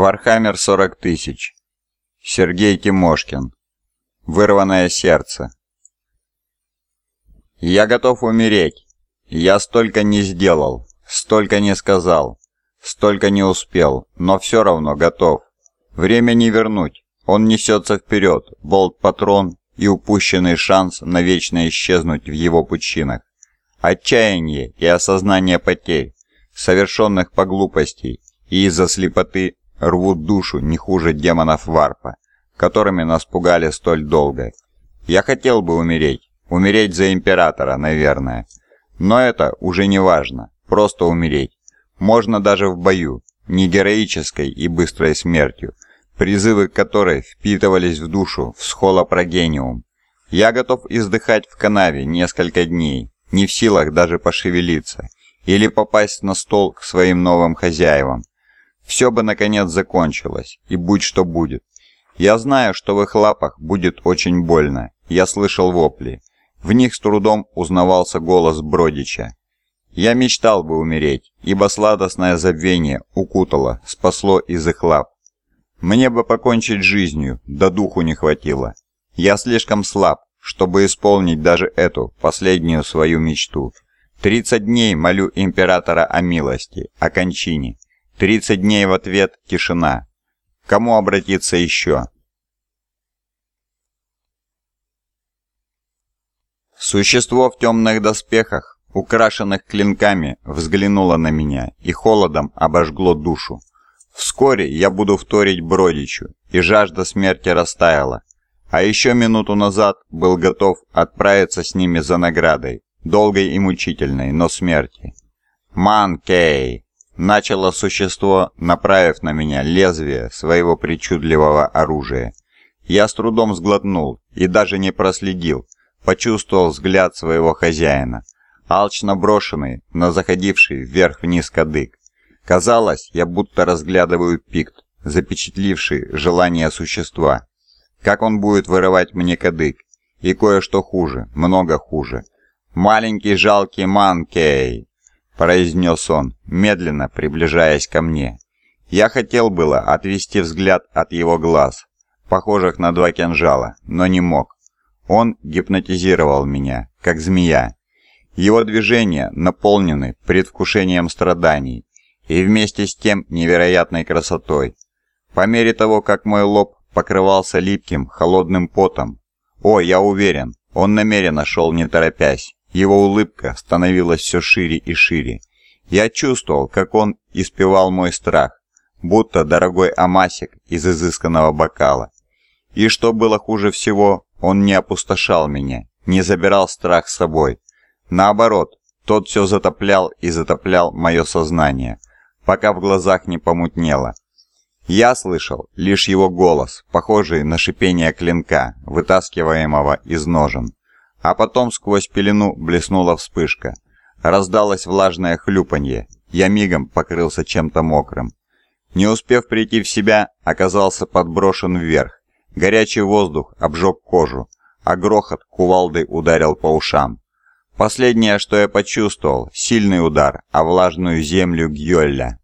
Warhammer 40 тысяч. Сергей Тимошкин. Вырванное сердце. Я готов умереть. Я столько не сделал, столько не сказал, столько не успел, но все равно готов. Время не вернуть. Он несется вперед, болт-патрон и упущенный шанс навечно исчезнуть в его пучинах. Отчаяние и осознание потерь, совершенных по глупости и из-за слепоты рвут душу не хуже демонов варпа, которыми нас пугали столь долго. Я хотел бы умереть, умереть за императора, наверное. Но это уже не важно, просто умереть. Можно даже в бою, не героической и быстрой смертью, призывы которой впитывались в душу в схолопрогениум. Я готов издыхать в канаве несколько дней, не в силах даже пошевелиться, или попасть на стол к своим новым хозяевам, все бы наконец закончилось, и будь что будет. Я знаю, что в их лапах будет очень больно. Я слышал вопли. В них с трудом узнавался голос Бродича. Я мечтал бы умереть, ибо сладостное забвение укутало, спасло из их лап. Мне бы покончить жизнью, да духу не хватило. Я слишком слаб, чтобы исполнить даже эту, последнюю свою мечту. Тридцать дней молю императора о милости, о кончине. Тридцать дней в ответ – тишина. Кому обратиться еще? Существо в темных доспехах, украшенных клинками, взглянуло на меня и холодом обожгло душу. Вскоре я буду вторить Бродичу, и жажда смерти растаяла. А еще минуту назад был готов отправиться с ними за наградой, долгой и мучительной, но смерти. «Манкей!» Начало существо, направив на меня лезвие своего причудливого оружия. Я с трудом сглотнул и даже не проследил, почувствовал взгляд своего хозяина, алчно брошенный на заходивший вверх-вниз кадык. Казалось, я будто разглядываю пикт, запечатливший желание существа. Как он будет вырывать мне кадык? И кое-что хуже, много хуже. Маленький жалкий Манкей, произнес он, медленно приближаясь ко мне. Я хотел было отвести взгляд от его глаз, похожих на два кинжала, но не мог. Он гипнотизировал меня, как змея. Его движения наполнены предвкушением страданий и вместе с тем невероятной красотой. По мере того, как мой лоб покрывался липким, холодным потом, о, я уверен, он намеренно шел не торопясь, его улыбка становилась все шире и шире. Я чувствовал, как он испевал мой страх, будто дорогой амасик из изысканного бокала. И что было хуже всего, он не опустошал меня, не забирал страх с собой. Наоборот, тот все затоплял и затоплял мое сознание, пока в глазах не помутнело. Я слышал лишь его голос, похожий на шипение клинка, вытаскиваемого из ножен. А потом сквозь пелену блеснула вспышка. Раздалось влажное хлюпанье. Я мигом покрылся чем-то мокрым. Не успев прийти в себя, оказался подброшен вверх. Горячий воздух обжег кожу, а грохот кувалдой ударил по ушам. Последнее, что я почувствовал, сильный удар о влажную землю Гьолля.